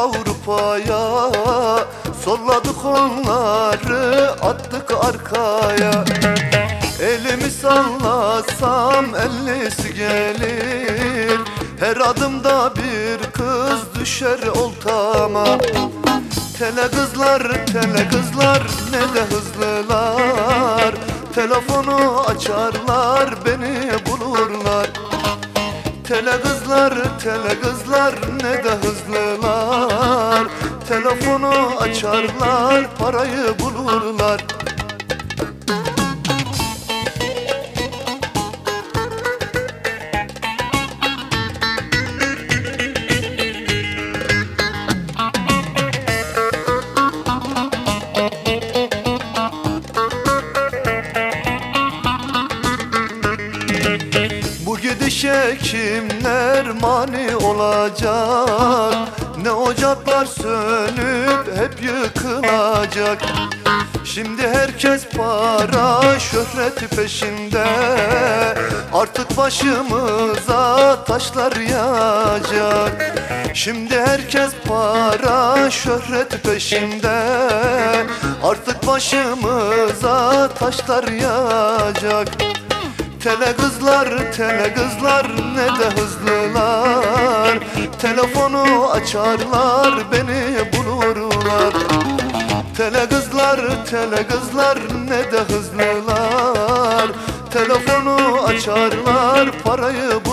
Avrupa'ya. Solladık onları attık arkaya. Elimi sallasam ellisi gelir. Her adımda bir kız düşer oltama. Tele kızlar, tele kızlar ne de hızlılar. Telefonu açarlar beni bulurlar Tele kızlar, tele kızlar ne de hızlılar. Telefonu açarlar parayı bulurlar Bu gidişe kimler mani olacak? Ne ocaklar sönüp hep yıkılacak? Şimdi herkes para şöhreti peşinde. Artık başımıza taşlar yağacak. Şimdi herkes para şöhret peşinde. Artık başımıza taşlar yağacak Tele kızlar, tele kızlar ne de hızlılar. Telefonu açarlar beni bulurlar. Tele kızlar, tele kızlar ne de hızlılar. Telefonu açarlar parayı bulurlar